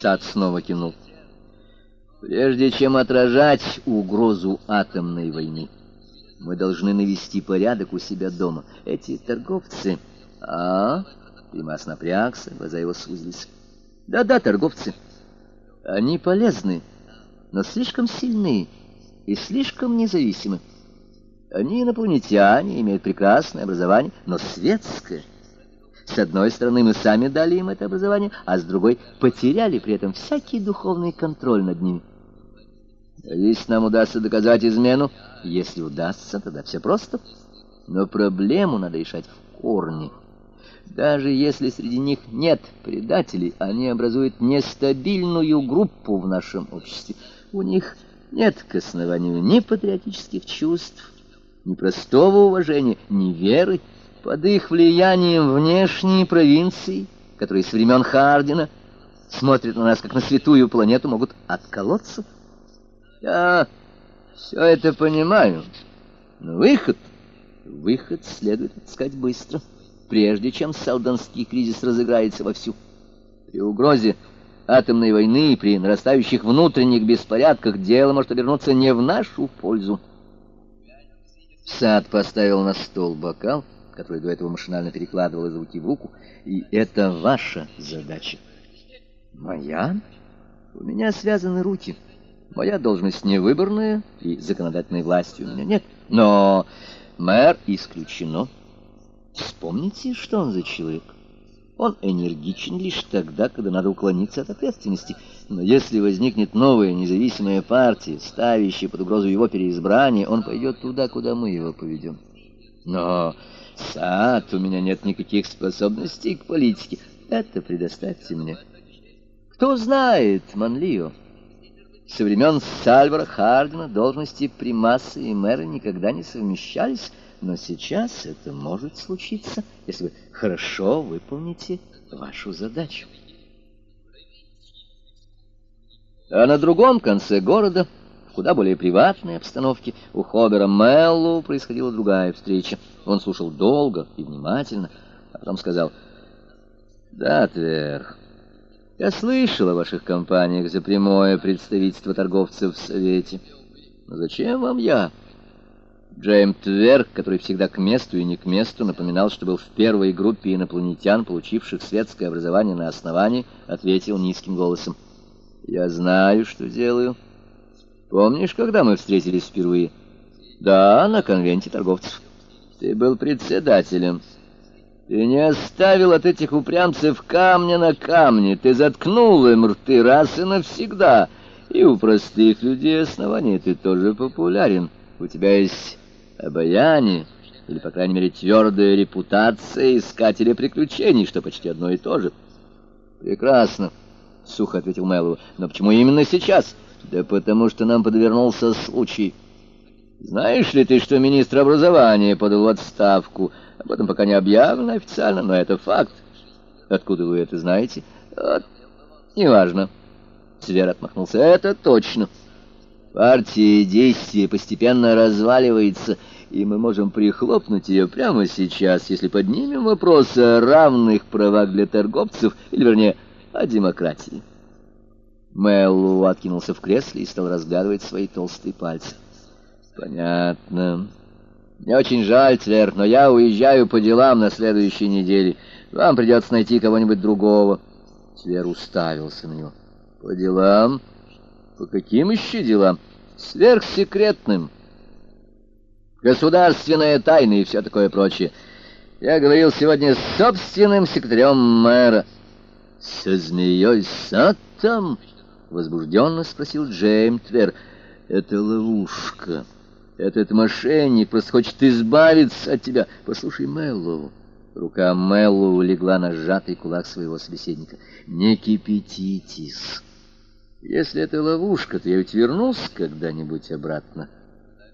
Тат снова кивнул. Прежде чем отражать угрозу атомной войны, мы должны навести порядок у себя дома. Эти торговцы... А? Примас напрягся, глаза его сузились. Да-да, торговцы. Они полезны, но слишком сильны и слишком независимы. Они инопланетяне, имеют прекрасное образование, но светское. С одной стороны, мы сами дали им это образование, а с другой потеряли при этом всякий духовный контроль над ними. Если нам удастся доказать измену, если удастся, тогда все просто. Но проблему надо решать в корне. Даже если среди них нет предателей, они образуют нестабильную группу в нашем обществе. У них нет к основанию ни патриотических чувств, ни простого уважения, ни веры. Под их влиянием внешние провинции, которые с времен Хардина смотрят на нас как на святую планету, могут отколоться. Я все это понимаю, но выход, выход следует искать быстро, прежде чем селдонский кризис разыграется вовсю. При угрозе атомной войны, при нарастающих внутренних беспорядках дело может обернуться не в нашу пользу. Сад поставил на стол бокал, который до этого машинально перекладывал из руки в руку, и это ваша задача. Моя? У меня связаны руки. Моя должность не выборная, и законодательной власти у меня нет. Но мэр исключено. Вспомните, что он за человек. Он энергичен лишь тогда, когда надо уклониться от ответственности. Но если возникнет новая независимая партия, ставящая под угрозу его переизбрание, он пойдет туда, куда мы его поведем. Но, сад, у меня нет никаких способностей к политике. Это предоставьте мне. Кто знает, Манлио? Со времен Сальвара Хардина должности примаса и мэра никогда не совмещались, но сейчас это может случиться, если вы хорошо выполните вашу задачу. А на другом конце города, куда более приватной обстановке, у Хобера Меллу происходила другая встреча. Он слушал долго и внимательно, а потом сказал, «Да, Твер, я слышал о ваших компаниях за прямое представительство торговцев в Совете. Но зачем вам я?» Джейм Твер, который всегда к месту и не к месту, напоминал, что был в первой группе инопланетян, получивших светское образование на основании, ответил низким голосом. «Я знаю, что делаю. Помнишь, когда мы встретились впервые?» «Да, на конвенте торговцев. Ты был председателем. Ты не оставил от этих упрямцев камня на камне. Ты заткнул им рты раз и навсегда. И у простых людей основания ты тоже популярен. У тебя есть обаяние, или, по крайней мере, твердая репутация искателя приключений, что почти одно и то же. Прекрасно, — сухо ответил Мэллоу. Но почему именно сейчас? Да потому что нам подвернулся случай. Знаешь ли ты, что министр образования подал в отставку? Об этом пока не объявлено официально, но это факт. Откуда вы это знаете? Вот, неважно. Свер отмахнулся. Это точно. Партия действия постепенно разваливается, и мы можем прихлопнуть ее прямо сейчас, если поднимем вопрос о равных правах для торговцев, или, вернее, о демократии. Мэллоу откинулся в кресле и стал разглядывать свои толстые пальцы. «Понятно. Мне очень жаль, Твер, но я уезжаю по делам на следующей неделе. Вам придется найти кого-нибудь другого». Твер уставился на него. «По делам?» По каким еще делам? Сверхсекретным. Государственная тайна и все такое прочее. Я говорил сегодня с собственным секретарем мэра. Со змеей Саттом? Возбужденно спросил Джейм Твер. Это ловушка. Этот мошенник просто хочет избавиться от тебя. Послушай, Мэллоу. Рука Мэллоу легла на сжатый кулак своего собеседника. Не кипятитесь. Если это ловушка, то я ведь вернусь когда-нибудь обратно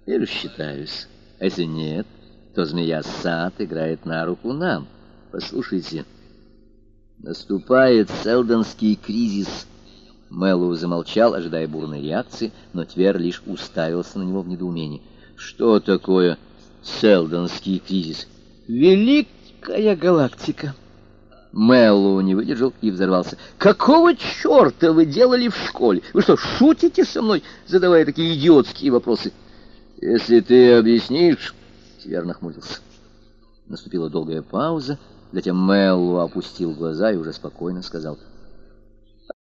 и рассчитаюсь. А если нет, то змея сад играет на руку нам. Послушайте, наступает селдонский кризис. Мэллоу замолчал, ожидая бурной реакции, но Твер лишь уставился на него в недоумении. Что такое селдонский кризис? Великая галактика! Мэллоу не выдержал и взорвался. «Какого черта вы делали в школе? Вы что, шутите со мной, задавая такие идиотские вопросы?» «Если ты объяснишь...» — Север нахмурился. Наступила долгая пауза, затем Мэллоу опустил глаза и уже спокойно сказал —